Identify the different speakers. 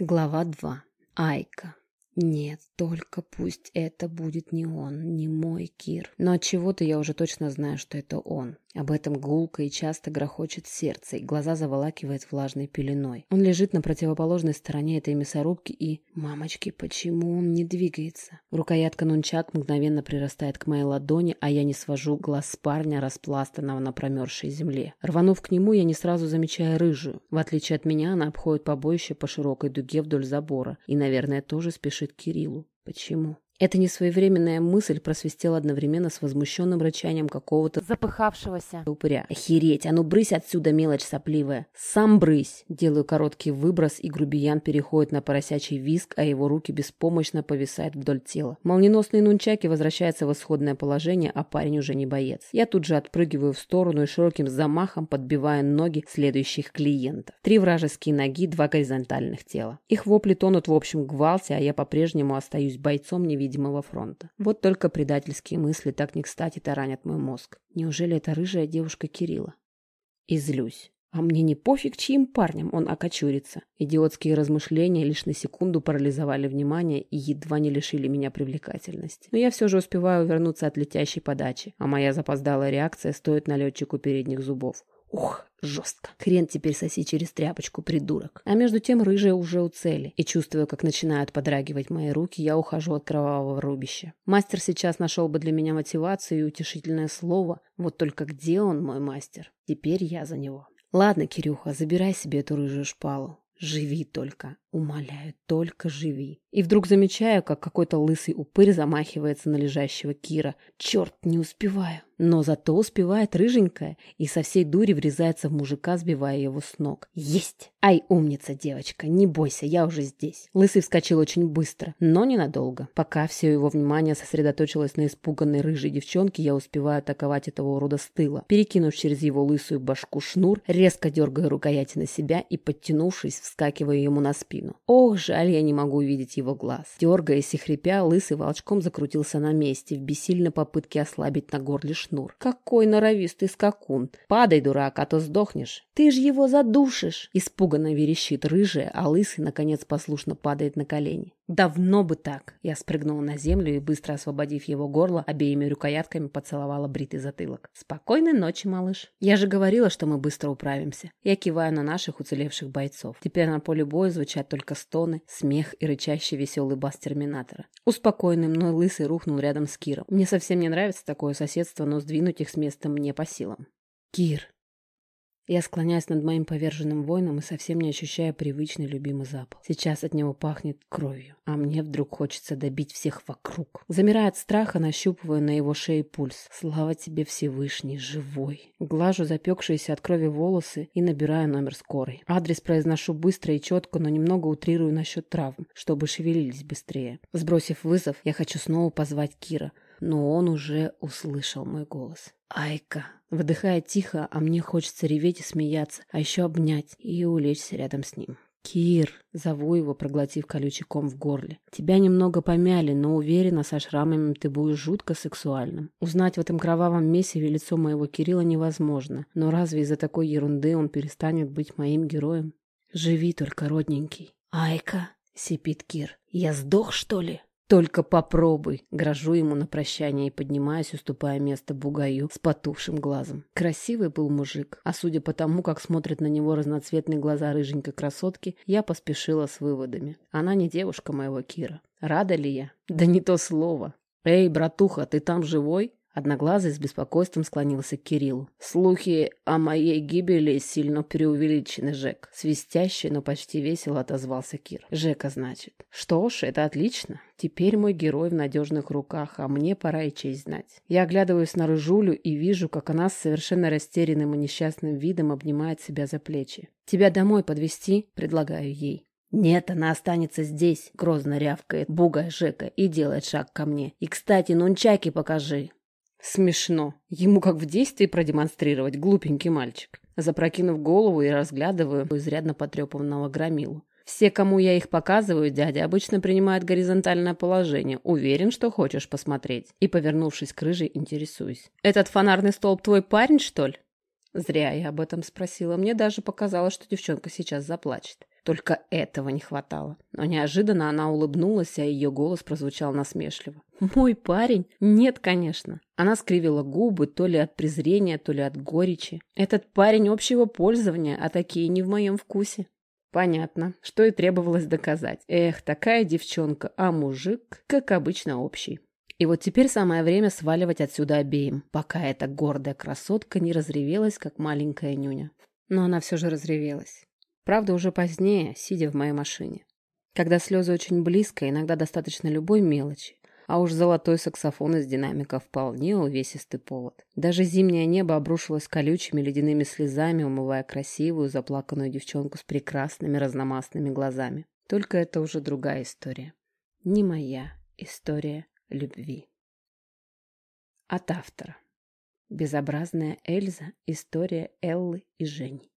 Speaker 1: Глава 2. Айка. Нет, только пусть это будет не он, не мой Кир. Но от чего-то я уже точно знаю, что это он. Об этом гулко и часто грохочет сердце, и глаза заволакивает влажной пеленой. Он лежит на противоположной стороне этой мясорубки и... Мамочки, почему он не двигается? Рукоятка нунчак мгновенно прирастает к моей ладони, а я не свожу глаз с парня, распластанного на промерзшей земле. Рванув к нему, я не сразу замечаю рыжую. В отличие от меня, она обходит побоище по широкой дуге вдоль забора и, наверное, тоже спешит к Кириллу. Почему? Эта несвоевременная мысль просвистела одновременно с возмущенным рычанием какого-то
Speaker 2: запыхавшегося
Speaker 1: упыря. «Охереть! А ну брысь отсюда, мелочь сопливая! Сам брысь!» Делаю короткий выброс, и грубиян переходит на поросячий виск, а его руки беспомощно повисают вдоль тела. Молниеносные нунчаки возвращаются в исходное положение, а парень уже не боец. Я тут же отпрыгиваю в сторону и широким замахом подбиваю ноги следующих клиентов. Три вражеские ноги, два горизонтальных тела. Их вопли тонут в общем гвалте, а я по-прежнему остаюсь бойцом невидимым невидимого фронта. Вот только предательские мысли так не кстати таранят мой мозг. Неужели это рыжая девушка Кирилла? И злюсь. А мне не пофиг, чьим парнем он окочурится. Идиотские размышления лишь на секунду парализовали внимание и едва не лишили меня привлекательности. Но я все же успеваю вернуться от летящей подачи, а моя запоздалая реакция стоит налетчику передних зубов. Ух, жестко. Хрен теперь соси через тряпочку, придурок. А между тем рыжая уже у цели. И чувствуя, как начинают подрагивать мои руки, я ухожу от кровавого рубища. Мастер сейчас нашел бы для меня мотивацию и утешительное слово. Вот только где он, мой мастер? Теперь я за него. Ладно, Кирюха, забирай себе эту рыжую шпалу. Живи только, умоляю, только живи. И вдруг замечаю, как какой-то лысый упырь замахивается на лежащего Кира. Черт, не успеваю. Но зато успевает рыженькая и со всей дури врезается в мужика, сбивая его с ног. Есть! Ай, умница, девочка, не бойся, я уже здесь. Лысый вскочил очень быстро, но ненадолго. Пока все его внимание сосредоточилось на испуганной рыжей девчонке, я успеваю атаковать этого урода с тыла. Перекинув через его лысую башку шнур, резко дергаю рукояти на себя и, подтянувшись, вскакиваю ему на спину. Ох, жаль, я не могу увидеть его глаз. Дергаясь и хрипя, лысый волчком закрутился на месте в бессильной попытке ослабить на горле шнур. Какой норовистый скакун! Падай, дурак, а то сдохнешь. Ты ж его задушишь! Испуганно верещит рыжая, а лысый, наконец, послушно падает на колени. Давно бы так. Я спрыгнула на землю и, быстро освободив его горло, обеими рукоятками поцеловала бритый затылок. Спокойной ночи, малыш. Я же говорила, что мы быстро управимся. Я киваю на наших уцелевших бойцов. Теперь на поле боя звучат только стоны, смех и рычащий веселый бас Терминатора. Успокоенный мной лысый рухнул рядом с Киром. Мне совсем не нравится такое соседство, но сдвинуть их с места мне по силам. Кир, я склоняюсь над моим поверженным воином и совсем не ощущаю привычный любимый запах. Сейчас от него пахнет кровью, а мне вдруг хочется добить всех вокруг. Замирая от страха, нащупываю на его шее пульс. Слава тебе, Всевышний, живой. Глажу запекшиеся от крови волосы и набираю номер скорой. Адрес произношу быстро и четко, но немного утрирую насчет травм, чтобы шевелились быстрее. Сбросив вызов, я хочу снова позвать Кира, но он уже услышал мой голос. «Айка!» Выдыхая тихо, а мне хочется реветь и смеяться, а еще обнять и улечься рядом с ним. «Кир!» — зову его, проглотив колючий ком в горле. «Тебя немного помяли, но уверена, со шрамами ты будешь жутко сексуальным. Узнать в этом кровавом месиве лицо моего Кирилла невозможно, но разве из-за такой ерунды он перестанет быть моим героем? Живи только, родненький». «Айка!» — сипит Кир. «Я сдох, что ли?» «Только попробуй!» — грожу ему на прощание и поднимаюсь, уступая место бугаю с потухшим глазом. Красивый был мужик, а судя по тому, как смотрят на него разноцветные глаза рыженькой красотки, я поспешила с выводами. Она не девушка моего Кира. Рада ли я? Да не то слово. «Эй, братуха, ты там живой?» Одноглазый с беспокойством склонился к Кириллу. «Слухи о моей гибели сильно преувеличены, Жек». Свистящий, но почти весело отозвался Кир. «Жека, значит». «Что ж, это отлично. Теперь мой герой в надежных руках, а мне пора и честь знать». Я оглядываюсь на Рыжулю и вижу, как она с совершенно растерянным и несчастным видом обнимает себя за плечи. «Тебя домой подвести предлагаю ей. «Нет, она останется здесь», — грозно рявкает бугая Жека и делает шаг ко мне. «И, кстати, нунчаки покажи». Смешно. Ему как в действии продемонстрировать, глупенький мальчик. Запрокинув голову и разглядываю изрядно потрепанного громилу. Все, кому я их показываю, дядя обычно принимает горизонтальное положение. Уверен, что хочешь посмотреть. И, повернувшись к рыжей, интересуюсь. «Этот фонарный столб твой парень, что ли?» Зря я об этом спросила. Мне даже показалось, что девчонка сейчас заплачет. Только этого не хватало. Но неожиданно она улыбнулась, а ее голос прозвучал насмешливо. «Мой парень? Нет, конечно». Она скривила губы то ли от презрения, то ли от горечи. «Этот парень общего пользования, а такие не в моем вкусе». Понятно, что и требовалось доказать. Эх, такая девчонка, а мужик, как обычно, общий. И вот теперь самое время сваливать отсюда обеим, пока эта гордая красотка не разревелась, как маленькая нюня. Но она все же разревелась. Правда, уже позднее, сидя в моей машине. Когда слезы очень близко, иногда достаточно любой мелочи. А уж золотой саксофон из динамика вполне увесистый повод. Даже зимнее небо обрушилось колючими ледяными слезами, умывая красивую, заплаканную девчонку с прекрасными разномастными глазами. Только это уже другая история. Не моя история любви. От автора. Безобразная Эльза. История Эллы и Жени.